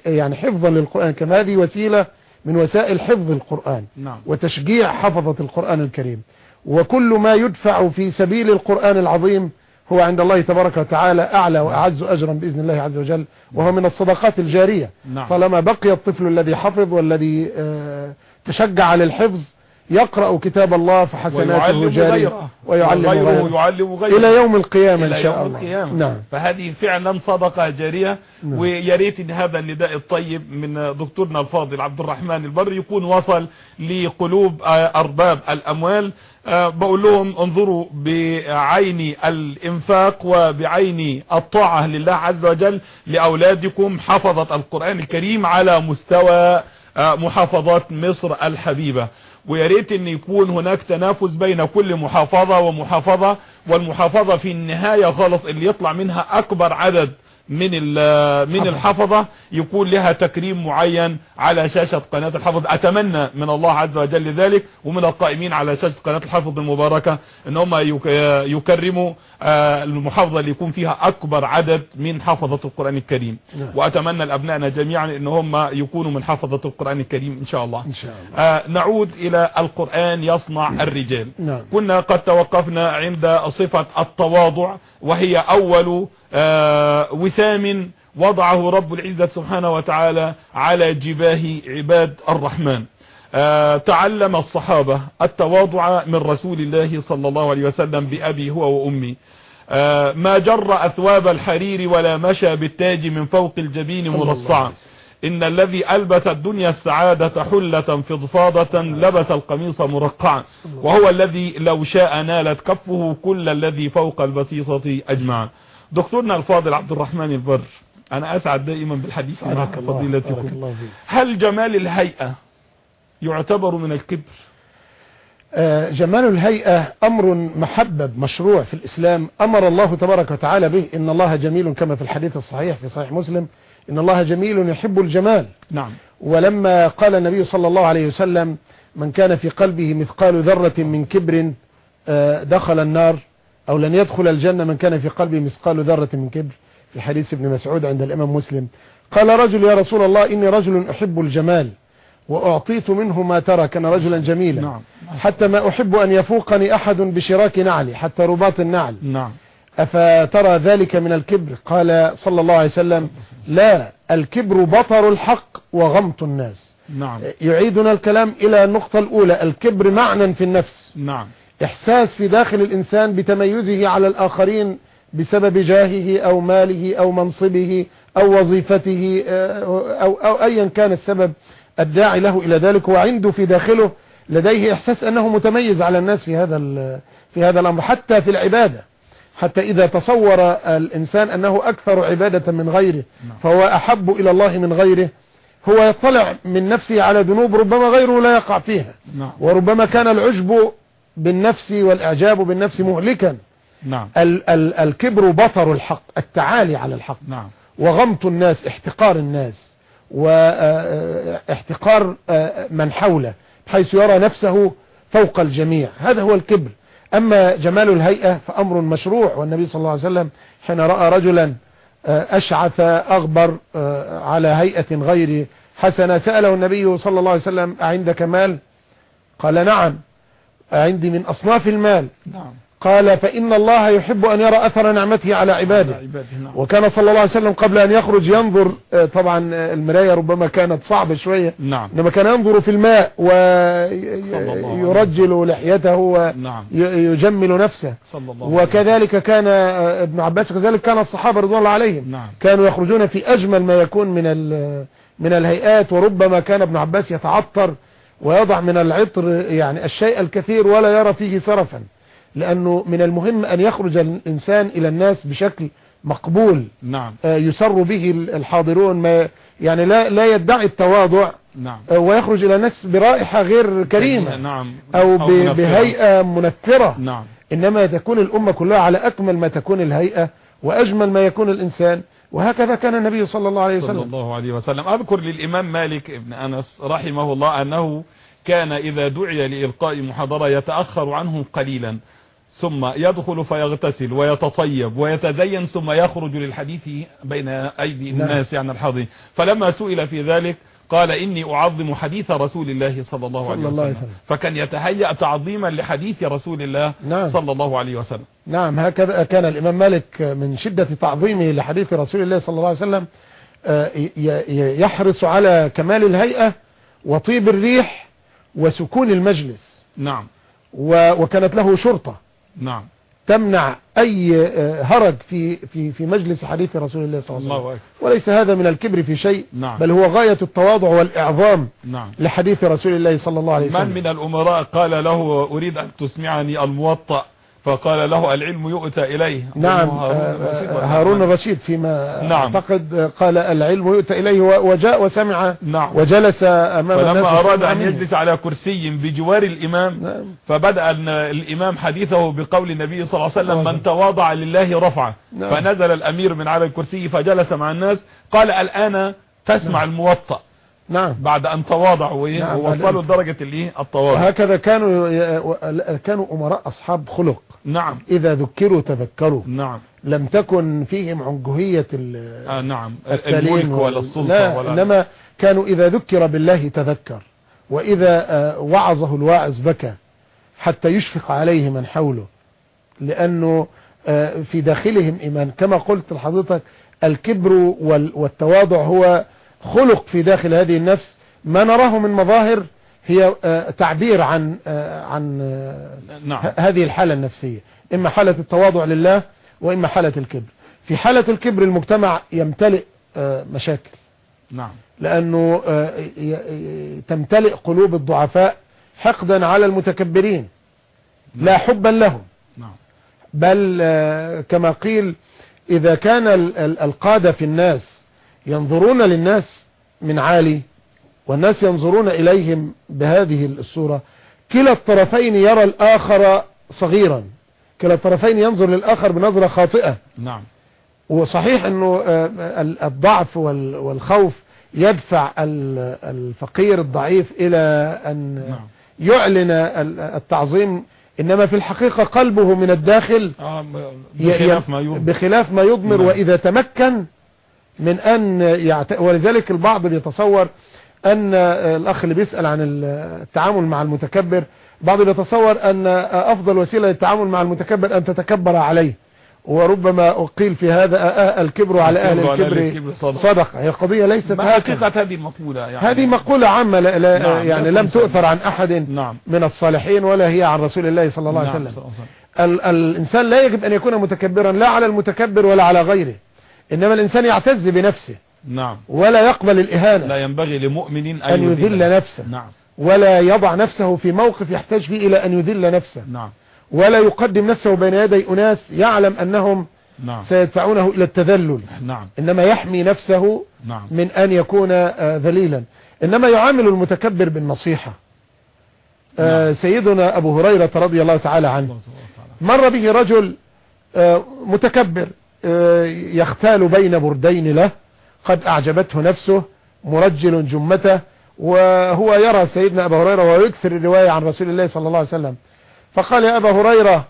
يعني حفظا للقرآن كما هذه وسيلة من وسائل حفظ القرآن نعم. وتشجيع حفظة القرآن الكريم. وكل ما يدفع في سبيل القرآن العظيم هو عند الله تبارك وتعالى أعلى وأعز أجرا بإذن الله عز وجل وهو من الصدقات الجارية نعم. طالما بقي الطفل الذي حفظ والذي آه، تشجع على الحفظ يقرأ كتاب الله فحسناته ويعلم جارية غيره. ويعلم غيره. يعلم غيره. إلى يوم القيامة إلى إن شاء يوم الله. القيامة. نعم. فهذه فعلا صدقة جارية. نعم. ويا ريت إن هذا النداء الطيب من دكتورنا الفاضل عبد الرحمن البر يكون وصل لقلوب أرباب الأموال. آه، بقول لهم انظروا بعين الإنفاق وبعين الطاعة لله عز وجل لأولادكم. حفظة القرآن الكريم على مستوى محافظات مصر الحبيبة. ويا ريت إن يكون هناك تنافس بين كل محافظة ومحافظة والمحافظة في النهاية خالص اللي يطلع منها أكبر عدد من من حفظ. الحفظة يكون لها تكريم معين على شاشة قناة الحفظ. أتمنى من الله عز وجل ذلك ومن القائمين على شاشة قناة الحفظ المباركة إن هم يك- يكرموا آه، المحافظة اللي يكون فيها أكبر عدد من حفظة القرآن الكريم. نعم. وأتمنى لأبنائنا جميعا إن هم يكونوا من حفظة القرآن الكريم إن شاء الله. إن شاء الله. آه، نعود إلى القرآن يصنع الرجال. نعم. كنا قد توقفنا عند صفة التواضع وهي أول آه، وسام وضعه رب العزة سبحانه وتعالى على جباه عباد الرحمن. آه، تعلم الصحابة التواضع من رسول الله صلى الله عليه وسلم بأبي هو وأمي. آه، ما جر أثواب الحرير ولا مشى بالتاج من فوق الجبين مرصعا إن الذي ألبس الدنيا السعادة حلة فضفاضة لبس القميص مرقعا. وهو الذي لو شاء نالت كفه كل الذي فوق البسيطة أجمعا. دكتورنا الفاضل عبد الرحمن البر أنا أسعد دائما بالحديث معك فضيلتكم. هل جمال الهيئة يعتبر من الكبر؟ آه، جمال الهيئة أمر محبب مشروع في الإسلام أمر الله تبارك وتعالى به. إن الله جميل كما في الحديث الصحيح في صحيح مسلم. إن الله جميل يحب الجمال. نعم. ولما قال النبي صلى الله عليه وسلم من كان في قلبه مثقال ذرة من كبر آه، دخل النار. أو لن يدخل الجنة من كان في قلبه مثقال ذرة من كبر. في حديث ابن مسعود عند الإمام مسلم. قال رجل يا رسول الله إني رجل أحب الجمال وأعطيت منه ما ترى كان رجلا جميلا. نعم. حتى ما أحب أن يفوقني أحد بشراك نعلي حتى رباط النعل. نعم. أفترى ذلك من الكبر؟ قال صلى الله عليه وسلم لا الكبر بطر الحق وغمط الناس. نعم. يعيدنا الكلام إلى النقطة الأولى الكبر معنى في النفس. نعم. إحساس في داخل الإنسان بتميزه على الآخرين بسبب جاهه أو ماله أو منصبه أو وظيفته آه، أو, أو أيا كان السبب الداعي له إلى ذلك وعنده في داخله لديه إحساس أنه متميز على الناس في هذا ال- في هذا الأمر حتى في العبادة حتى إذا تصور الإنسان أنه أكثر عبادة من غيره فهو أحب إلى الله من غيره هو يطلع من نفسه على ذنوب ربما غيره لا يقع فيها نعم. وربما كان العجب بالنفس والإعجاب بالنفس مهلكا. نعم. ال ال الكبر بطر الحق التعالي على الحق. نعم. وغمط الناس احتقار الناس. واحتقار من حوله بحيث يرى نفسه فوق الجميع. هذا هو الكبر. أما جمال الهيئة فأمر مشروع والنبي صلى الله عليه وسلم حين رأى رجلا آه، أشعث أغبر آه، على هيئة غير حسنة سأله النبي صلى الله عليه وسلم أعندك مال؟ قال نعم. عندي من أصناف المال. نعم. قال فإن الله يحب أن يرى أثر نعمته على عباده. عباده نعم. وكان صلى الله عليه وسلم قبل أن يخرج ينظر آه، طبعا آه، المراية ربما كانت صعبة شوية. نعم. إنما كان ينظر في الماء ويرجل لحيته نعم. ويجمل نفسه. صلى الله عليه وكذلك كان آه، ابن عباس كذلك كان الصحابة رضوان الله عليهم. نعم. كانوا يخرجون في أجمل ما يكون من من الهيئات وربما كان ابن عباس يتعطر. ويضع من العطر يعني الشيء الكثير ولا يرى فيه سرفا لأنه من المهم أن يخرج الإنسان إلى الناس بشكل مقبول. نعم. آه، يسر به الحاضرون ما يعني لا لا يدعي التواضع. نعم. آه، ويخرج إلى الناس برائحة غير كريمة. نعم. أو ب- منفرة. بهيئة منفرة. نعم. إنما تكون الأمة كلها على أكمل ما تكون الهيئة وأجمل ما يكون الإنسان. وهكذا كان النبي صلى الله عليه صلى وسلم الله عليه وسلم. أذكر للإمام مالك ابن أنس رحمه الله أنه كان إذا دعي لإلقاء محاضرة يتأخر عنه قليلا ثم يدخل فيغتسل ويتطيب ويتزين ثم يخرج للحديث بين أيدي نعم. الناس يعني الحاضرين. فلما سئل في ذلك قال إني أعظم حديث رسول الله صلى الله عليه الله وسلم. وسلم. فكان يتهيأ تعظيما لحديث رسول الله نعم. صلى الله عليه وسلم. نعم هكذا كان الإمام مالك من شدة تعظيمه لحديث رسول الله صلى الله عليه وسلم آه، يحرص على كمال الهيئة وطيب الريح وسكون المجلس. نعم. وكانت له شرطة. نعم. تمنع أي آه، هرج في في في مجلس حديث رسول الله صلى الله عليه وسلم. وليس هذا من الكبر في شيء نعم. بل هو غاية التواضع والإعظام نعم. لحديث رسول الله صلى الله عليه من وسلم. من الأمراء قال له أريد أن تسمعني الموطأ. فقال له العلم يؤتى إليه نعم هارون آه، الرشيد آه، ولا هارون؟ الرشيد فيما نعم. أعتقد آه، قال العلم يؤتى إليه وجاء وسمع نعم وجلس أمام فلما أراد أن. يجلس على كرسي بجوار الإمام نعم. فبدأ الإمام حديثه بقول النبي صلى الله عليه وسلم من تواضع لله رفعه نعم. فنزل الأمير من على الكرسي فجلس مع الناس قال الآن تسمع الموطأ نعم. بعد أن تواضع وإيه؟ نعم. ووصلوا لدرجة الإيه؟ التواضع. وهكذا كانوا كانوا أمراء أصحاب خلق. نعم. إذا ذكروا تذكروا. نعم. لم تكن فيهم عنجهية ال- آه نعم. الملك ولا السلطة لا ولا إنما كانوا إذا ذكر بالله تذكر. وإذا آه، وعظه الواعظ بكى حتى يشفق عليه من حوله. لأنه آه، في داخلهم إيمان. كما قلت لحضرتك الكبر وال- والتواضع هو خلق في داخل هذه النفس ما نراه من مظاهر هي آه، تعبير عن آه، عن آه، نعم. هذه الحالة النفسية. إما حالة التواضع لله وإما حالة الكبر. في حالة الكبر المجتمع يمتلئ مشاكل. نعم. لأنه تمتلئ قلوب الضعفاء حقدا على المتكبرين. لا حبا لهم. نعم. بل كما قيل إذا كان ال- ال- القادة في الناس ينظرون للناس من عالي والناس ينظرون إليهم بهذه الصورة. كلا الطرفين يرى الآخر صغيرا. كلا الطرفين ينظر للآخر بنظرة خاطئة. نعم. وصحيح أنه آه، ال- الضعف وال- والخوف يدفع ال- الفقير الضعيف إلى أن نعم. يعلن ال- التعظيم. إنما في الحقيقة قلبه من الداخل. آه بخلاف ما يوم بخلاف ما يضمر. نعم. وإذا تمكن من أن يعت... ولذلك البعض بيتصور أن الأخ اللي بيسأل عن التعامل مع المتكبر بعض بيتصور أن أفضل وسيلة للتعامل مع المتكبر أن تتكبر عليه. وربما قيل في هذا الكبر على أهل الكبر. صدقة هي القضية ليست حقيقة هذه المقولة يعني. هذه مقولة عامة لا لا نعم، يعني لم. تؤثر عن أحد نعم. من الصالحين ولا هي عن رسول الله صلى الله عليه نعم، وسلم. ال الإنسان لا يجب أن يكون متكبرا لا على المتكبر ولا على غيره. إنما الإنسان يعتز بنفسه. نعم. ولا يقبل الإهانة. لا ينبغي لمؤمن أن يذل نفسه. نعم. ولا يضع نفسه في موقف يحتاج فيه إلى أن يذل نفسه. نعم. ولا يقدم نفسه بين يدي أناس يعلم أنهم نعم. سيدفعونه إلى التذلل. نعم. إنما يحمي نفسه نعم. من أن يكون آه، ذليلا. إنما يعامل المتكبر بالنصيحة. آه، نعم. سيدنا أبو هريرة رضي الله تعالى عنه. مر به رجل آه، متكبر. يختال بين بردين له قد أعجبته نفسه مرجل جمته وهو يرى سيدنا أبا هريرة ويكثر الرواية عن رسول الله صلى الله عليه وسلم. فقال يا أبا هريرة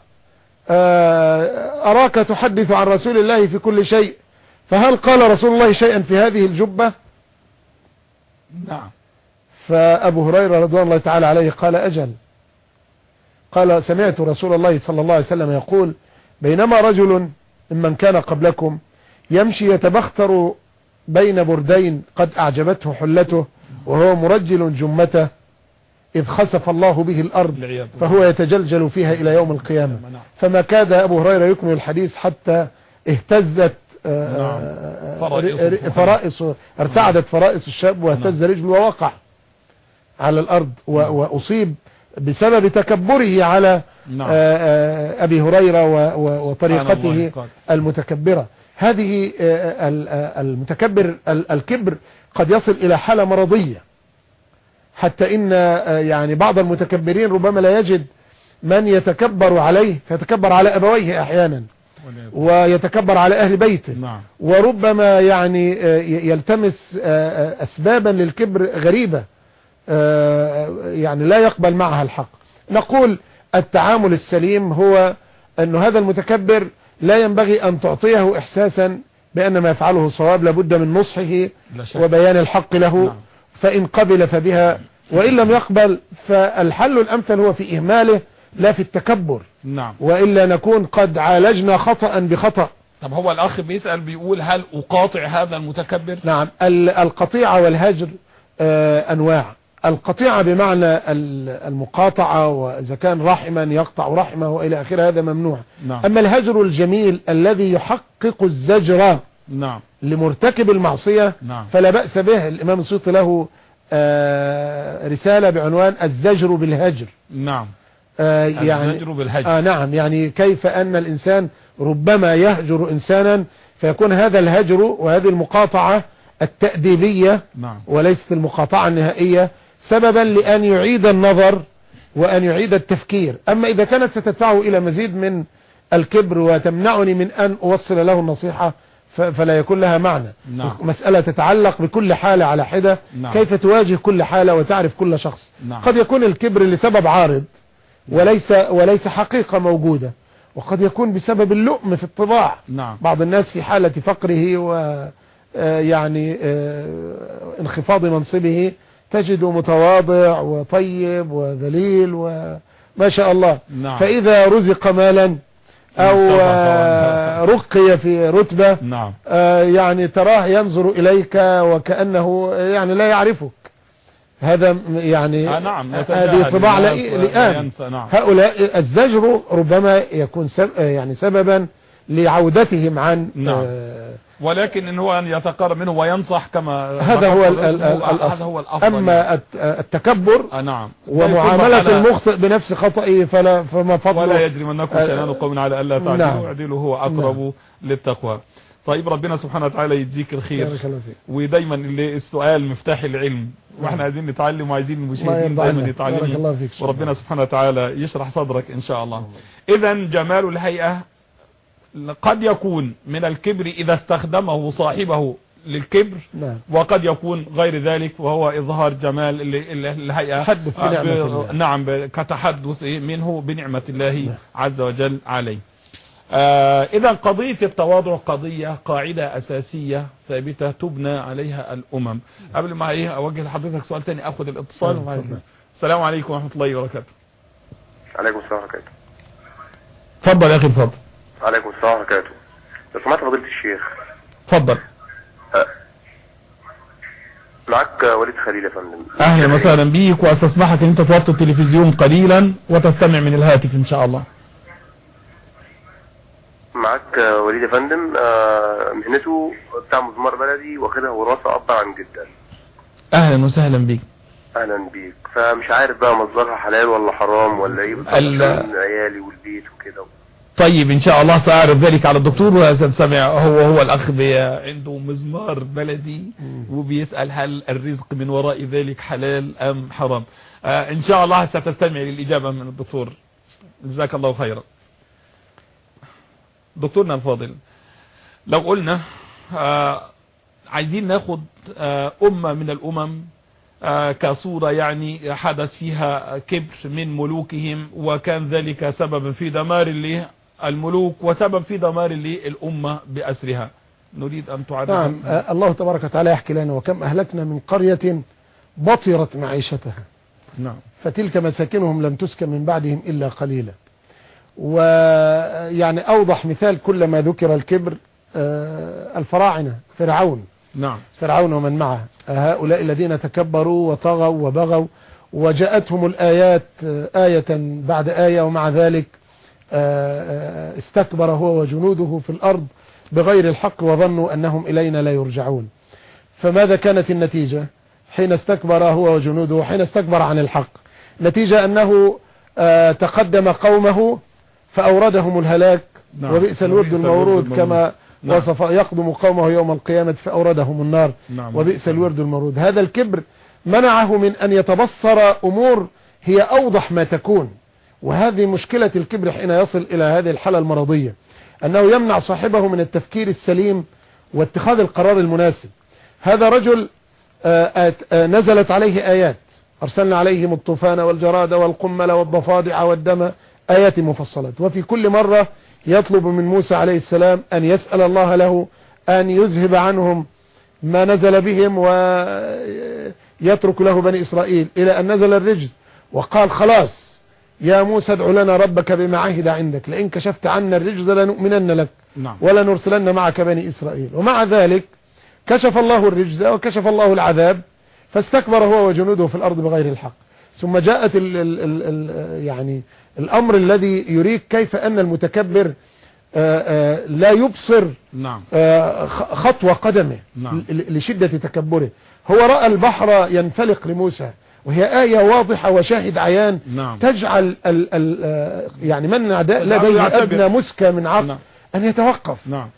آه، أراك تحدث عن رسول الله في كل شيء فهل قال رسول الله شيئا في هذه الجبة؟ نعم. فأبو هريرة رضوان الله تعالى عليه قال أجل. قال سمعت رسول الله صلى الله عليه وسلم يقول بينما رجل ممن كان قبلكم يمشي يتبختر بين بردين قد أعجبته حلته وهو مرجل جمته إذ خسف الله به الأرض. فهو يتجلجل فيها إلى يوم القيامة. نعم. فما كاد أبو هريرة يكمل الحديث حتى اهتزت آه، نعم. آه، فرائص ر- ر- فرائص ارتعدت فرائص الشاب واهتز رجله ووقع على الأرض وأصيب. بسبب تكبره على نعم. آه، آه، أبي هريرة وطريقته. المتكبرة. هذه آه، ال- المتكبر ال- الكبر قد يصل إلى حالة مرضية. حتى إن يعني بعض المتكبرين ربما لا يجد من يتكبر عليه فيتكبر على أبويه أحيانا ويتكبر على أهل بيته. نعم. وربما يعني يلتمس أسبابا للكبر غريبة. يعني لا يقبل معها الحق. نقول التعامل السليم هو أن هذا المتكبر لا ينبغي أن تعطيه إحساسا بأن ما يفعله صواب لابد من نصحه وبيان الحق له نعم. فإن قبل فبها وإن لم يقبل فالحل الأمثل هو في إهماله لا في التكبر. نعم. وإلا نكون قد عالجنا خطأ بخطأ. طب هو الأخ بيسأل بيقول هل أقاطع هذا المتكبر؟ نعم. ال- القطيعة والهجر آه، أنواع. القطيعة بمعنى ال- المقاطعة وإذا كان رحما يقطع رحمه وإلى آخره هذا ممنوع. نعم. أما الهجر الجميل الذي يحقق الزجر نعم. لمرتكب المعصية نعم. فلا بأس به. الإمام السيوطي له آه، رسالة بعنوان الزجر بالهجر. نعم. آه، يعني الزجر بالهجر. آه نعم. يعني كيف أن الإنسان ربما يهجر إنسانا فيكون هذا الهجر وهذه المقاطعة التأديبية نعم. وليست المقاطعة النهائية سببا لأن يعيد النظر وأن يعيد التفكير أما إذا كانت ستدفعه إلى مزيد من الكبر وتمنعني من أن أوصل له النصيحة فلا يكون لها معنى نعم. مسألة تتعلق بكل حالة على حدة نعم. كيف تواجه كل حالة وتعرف كل شخص نعم. قد يكون الكبر لسبب عارض وليس وليس حقيقة موجودة وقد يكون بسبب اللؤم في الطباع نعم بعض الناس في حالة فقره و آه، يعني آه، انخفاض منصبه تجد متواضع وطيب وذليل وما شاء الله نعم. فإذا رزق مالا أو طبعاً. رقي في رتبة نعم آه، يعني تراه ينظر إليك وكأنه يعني لا يعرفك هذا يعني آه نعم هذه طباع لئام نعم هؤلاء الزجر ربما يكون سب يعني سببا لعودتهم عن نعم. آه، ولكن ان هو أن يتقرب منه وينصح كما هذا هو هذا هو الأفضل أما الت- التكبر آه نعم. ومعاملة فلا- المخطئ بنفس خطئه فلا فما ولا فضله يجرمنكم آه، شنان قوم على ألا نعم. تعدلوا اعدلوا هو أقرب للتقوى. طيب ربنا سبحانه وتعالى يجزيك الخير. ودايما اللي السؤال مفتاح العلم. وإحنا عايزين نتعلم وعايزين المشاهدين دايما يتعلموا. وربنا سبحانه وتعالى يشرح صدرك إن شاء الله. اذا جمال الهيئة قد يكون من الكبر إذا استخدمه صاحبه للكبر نعم. وقد يكون غير ذلك وهو إظهار جمال ال- ال- الهيئة. تحدث آه، بنعمة ب- الله. نعم كتحدث منه بنعمة الله نعم. عز وجل عليه. آه إذا قضية التواضع قضية قاعدة أساسية ثابتة تبنى عليها الأمم. قبل ما إيه أوجه لحضرتك سؤال تاني أخذ الاتصال. نعم،. السلام عليكم ورحمة الله وبركاته. عليكم السلام ورحمة الله تفضل يا أخي تفضل. عليكم السلام ورحمة الله لو سمحت فضيلة الشيخ. تفضل معاك وليد خليل يا فندم. أهلا وسهلا بيك وأستسمحك أن أنت توطي التلفزيون قليلا وتستمع من الهاتف إن شاء الله. معاك وليد يا فندم. آه، مهنته بتاع مزمار بلدي واخدها وراثة أب عن جدا. أهلا وسهلا بيك. أهلا بيك. فمش عارف بقى مصدرها حلال ولا حرام ولا إيه بالظبط عيالي والبيت وكده. طيب إن شاء الله سأعرف ذلك على الدكتور وسنسمع هو هو الأخ عنده مزمار بلدي وبيسأل هل الرزق من وراء ذلك حلال أم حرام. آه إن شاء الله ستستمع للإجابة من الدكتور. جزاك الله خيرا. دكتورنا الفاضل لو قلنا آه عايزين ناخد آه أمة من الأمم آه، كصورة يعني حدث فيها كبر من ملوكهم وكان ذلك سببا في دمار للملوك وسبب في دمار للأمة بأسرها. نريد أن تعرف نعم آه، الله تبارك وتعالى يحكي لنا وكم أهلكنا من قرية بطرت معيشتها. نعم. فتلك مساكنهم لم تسكن من بعدهم إلا قليلا. ويعني أوضح مثال كلما ذكر الكبر آه، الفراعنة فرعون. نعم. فرعون ومن معه. هؤلاء الذين تكبروا وطغوا وبغوا وجاءتهم الآيات آه، آية بعد آية ومع ذلك آه، آه، استكبر هو وجنوده في الأرض بغير الحق وظنوا أنهم إلينا لا يرجعون فماذا كانت النتيجة حين استكبر هو وجنوده حين استكبر عن الحق نتيجة أنه آه، تقدم قومه فأوردهم الهلاك نعم. وبئس الورد المورود كما نعم. وصف يقدم قومه يوم القيامة فأوردهم النار نعم. وبئس الورد المورود هذا الكبر منعه من أن يتبصر أمور هي أوضح ما تكون وهذه مشكلة الكبر حين يصل إلى هذه الحالة المرضية أنه يمنع صاحبه من التفكير السليم واتخاذ القرار المناسب. هذا رجل آه، آه، نزلت عليه آيات. أرسلنا عليهم الطوفان والجراد والقمل والضفادع والدم آيات مفصلات. وفي كل مرة يطلب من موسى عليه السلام أن يسأل الله له أن يذهب عنهم ما نزل بهم ويترك له بني إسرائيل إلى أن نزل الرجز. وقال خلاص يا موسى ادع لنا ربك بما عهد عندك. لئن كشفت عنا الرجز لنؤمنن لك نعم. ولا نرسلن معك بني إسرائيل. ومع ذلك كشف الله الرجز وكشف الله العذاب فاستكبر هو وجنوده في الأرض بغير الحق. ثم جاءت ال ال ال ال يعني الأمر الذي يريك كيف أن المتكبر آه، آه، لا يبصر نعم. آه، خطوة قدمه نعم. لشدة تكبره. هو رأى البحر ينفلق لموسى. وهي آية واضحة وشاهد عيان نعم تجعل ال ال آه، يعني من عداء لديه. أدنى مسكة من عقل نعم. أن يتوقف نعم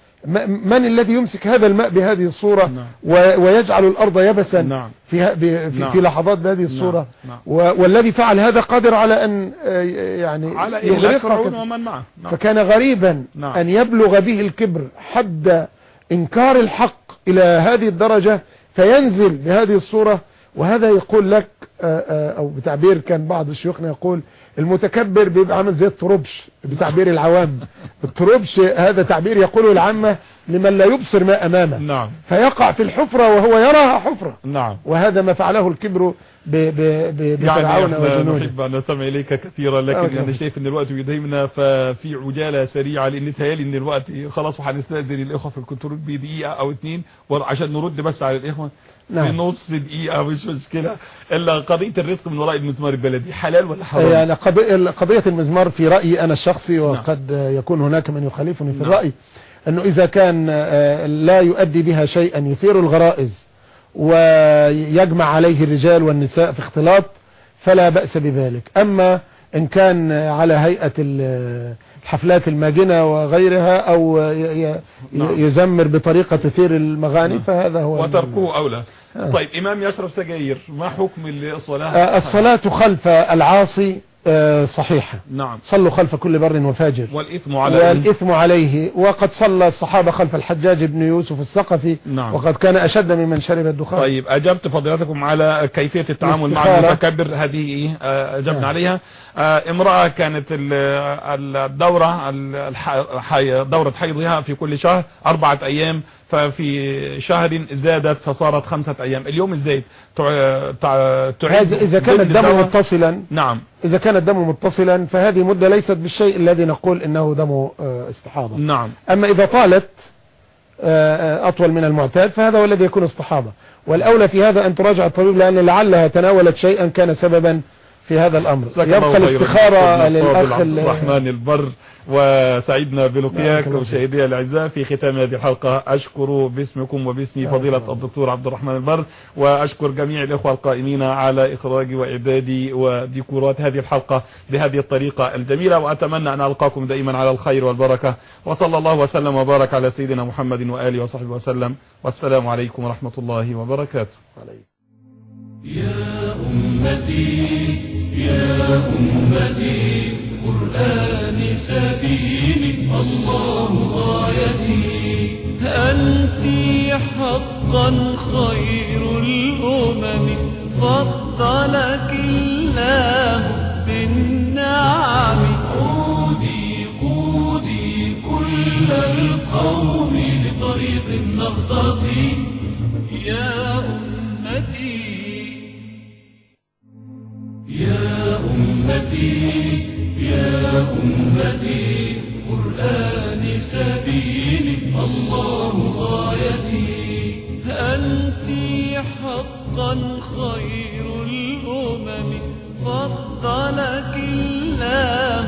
من الذي يمسك هذا الماء بهذه الصورة نعم. و- ويجعل الأرض يبسا نعم. في, في, نعم. في لحظات بهذه الصورة نعم. و- والذي فعل هذا قادر على أن آه، يعني على فرعون ومن معه نعم. فكان غريبا نعم. أن يبلغ به الكبر حد إنكار الحق إلى هذه الدرجة فينزل بهذه الصورة وهذا يقول لك آه، آه، أو بتعبير كان بعض شيوخنا يقول المتكبر بيبقى عامل زي التربش بتعبير العوام. (laughs) التربش هذا تعبير يقوله العامة لمن لا يبصر ما أمامه. نعم. فيقع في الحفرة وهو يراها حفرة. نعم. وهذا ما فعله الكبر يعني بفرعون إحنا وجنوده. نحب أن نستمع إليك كثيرا لكن. أنا شايف إن الوقت بيدهمنا ففي عجالة سريعة لأن تهيألي إن الوقت خلاص وهنستاذن الإخوة في الكنترول بدقيقة أو اتنين وعشان نرد بس على الإخوة في نعم. نص دقيقة مش مشكلة. إلا قضية الرزق من وراء المزمار البلدي حلال ولا حرام؟ يعني قضية قضية المزمار في رأيي أنا الشخصي وقد يكون هناك من يخالفني في نعم. الرأي أنه إذا كان آه، لا يؤدي بها شيئا يثير الغرائز. ويجمع عليه الرجال والنساء في اختلاط فلا بأس بذلك أما إن كان على هيئة ال- الحفلات الماجنة وغيرها أو نعم. يزمر بطريقة تثير المغاني نعم. فهذا هو وتركوه اولى آه. طيب إمام يشرب سجاير ما حكم الصلاه آه، الصلاة خلف العاصي صحيحة. نعم. صلوا خلف كل بر وفاجر. والإثم على والإثم عليه. وقد صلى الصحابة خلف الحجاج بن يوسف الثقفي. نعم. وقد كان أشد ممن شرب الدخان. طيب أجبت فضيلتكم على كيفية التعامل مع. المتكبر؟ هذه آه، أجبنا نعم. عليها. آه، امرأة كانت ال- ال- الدورة دورة حيضها في كل شهر أربعة أيام ففي شهر زادت فصارت خمسة أيام. اليوم تع- تعيد هذا إذا كان الدم؟ متصلا نعم. إذا كان الدم متصلا فهذه مدة ليست بالشيء الذي نقول إنه دم آه، استحاضة. نعم. أما إذا طالت آه، آه، أطول من المعتاد فهذا هو الذي يكون استحاضة. والأولى في هذا أن تراجع الطبيب لأن لعلها تناولت شيئا كان سببا في هذا الله يبقى. الاستخارة ال- الرحمن البر وسعدنا بلقياك فيك. ومشاهدي الأعزاء في ختام هذه الحلقة أشكر باسمكم وباسم فضيلة الله. الدكتور عبد الرحمن البر وأشكر جميع الإخوة القائمين على إخراج وإعداد وديكورات هذه الحلقة بهذه الطريقة الجميلة وأتمنى أن ألقاكم دائما على الخير والبركة وصلى الله وسلم وبارك على سيدنا محمد وآله وصحبه وسلم والسلام عليكم ورحمة الله وبركاته يا أمتي يا أمتي قرآن سبيلي الله غايتي. أنت حقا خير الأمم فضلك الله بالنعم؟ قودي قودي كل القوم لطريق النهضة يا أمتي يا أمتي يا أمتي قرآن سبيلي الله غايتي. أنت حقا خير الأمم فضلك الله